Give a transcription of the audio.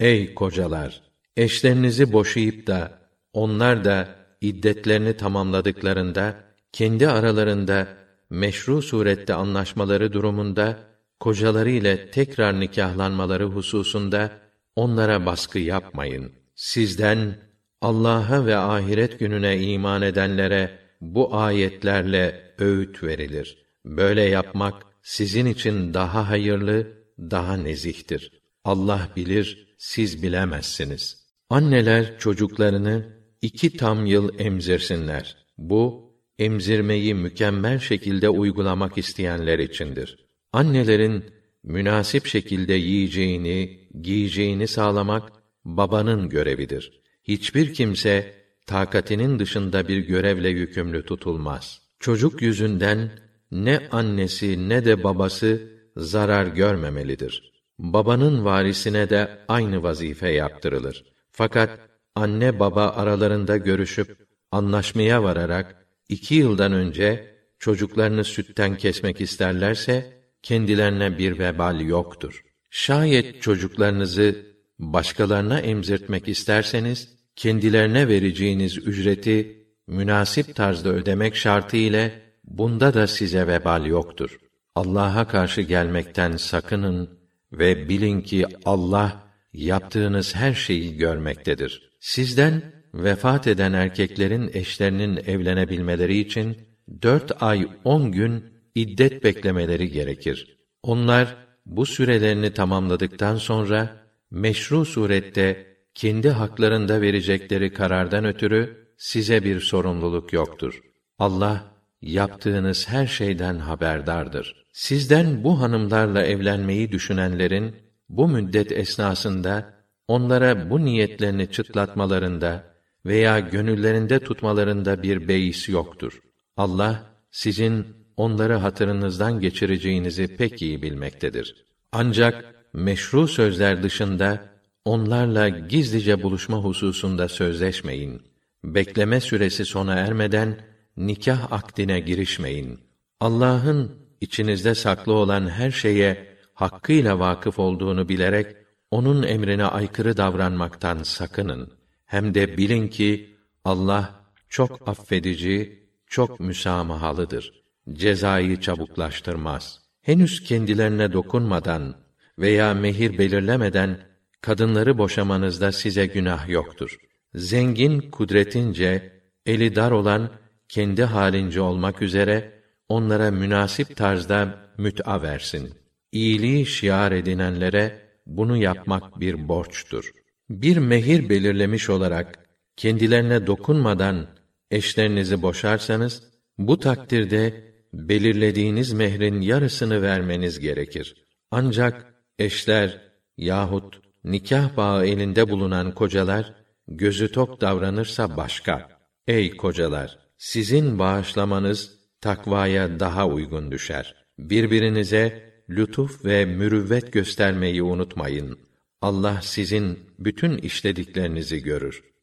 Ey kocalar! Eşlerinizi boşayıp da, onlar da iddetlerini tamamladıklarında, kendi aralarında meşru surette anlaşmaları durumunda, kocaları ile tekrar nikahlanmaları hususunda, onlara baskı yapmayın. Sizden, Allah'a ve ahiret gününe iman edenlere, bu ayetlerle öğüt verilir. Böyle yapmak, sizin için daha hayırlı, daha nezihtir. Allah bilir, siz bilemezsiniz. Anneler çocuklarını iki tam yıl emzirsinler. Bu emzirmeyi mükemmel şekilde uygulamak isteyenler içindir. Annelerin münasip şekilde yiyeceğini, giyeceğini sağlamak babanın görevidir. Hiçbir kimse takatinin dışında bir görevle yükümlü tutulmaz. Çocuk yüzünden ne annesi ne de babası zarar görmemelidir. Babanın varisine de aynı vazife yaptırılır. Fakat anne baba aralarında görüşüp anlaşmaya vararak iki yıldan önce çocuklarını sütten kesmek isterlerse kendilerine bir vebal yoktur. Şayet çocuklarınızı başkalarına emzirtmek isterseniz kendilerine vereceğiniz ücreti münasip tarzda ödemek şartı ile bunda da size vebal yoktur. Allah'a karşı gelmekten sakının ve bilin ki Allah yaptığınız her şeyi görmektedir. Sizden vefat eden erkeklerin eşlerinin evlenebilmeleri için dört ay on gün iddet beklemeleri gerekir. Onlar bu sürelerini tamamladıktan sonra meşru surette kendi haklarında verecekleri karardan ötürü size bir sorumluluk yoktur. Allah yaptığınız her şeyden haberdardır. Sizden bu hanımlarla evlenmeyi düşünenlerin bu müddet esnasında onlara bu niyetlerini çıtlatmalarında veya gönüllerinde tutmalarında bir beis yoktur. Allah sizin onları hatırınızdan geçireceğinizi pek iyi bilmektedir. Ancak meşru sözler dışında onlarla gizlice buluşma hususunda sözleşmeyin. Bekleme süresi sona ermeden nikah akdine girişmeyin. Allah'ın içinizde saklı olan her şeye hakkıyla vakıf olduğunu bilerek onun emrine aykırı davranmaktan sakının. Hem de bilin ki Allah çok affedici, çok müsamahalıdır. Cezayı çabuklaştırmaz. Henüz kendilerine dokunmadan veya mehir belirlemeden kadınları boşamanızda size günah yoktur. Zengin kudretince eli dar olan kendi halince olmak üzere onlara münasip tarzda müt'a versin. İyiliği şiar edinenlere bunu yapmak bir borçtur. Bir mehir belirlemiş olarak kendilerine dokunmadan eşlerinizi boşarsanız bu takdirde belirlediğiniz mehrin yarısını vermeniz gerekir. Ancak eşler yahut nikah bağı elinde bulunan kocalar gözü tok davranırsa başka. Ey kocalar, sizin bağışlamanız takvaya daha uygun düşer. Birbirinize lütuf ve mürüvvet göstermeyi unutmayın. Allah sizin bütün işlediklerinizi görür.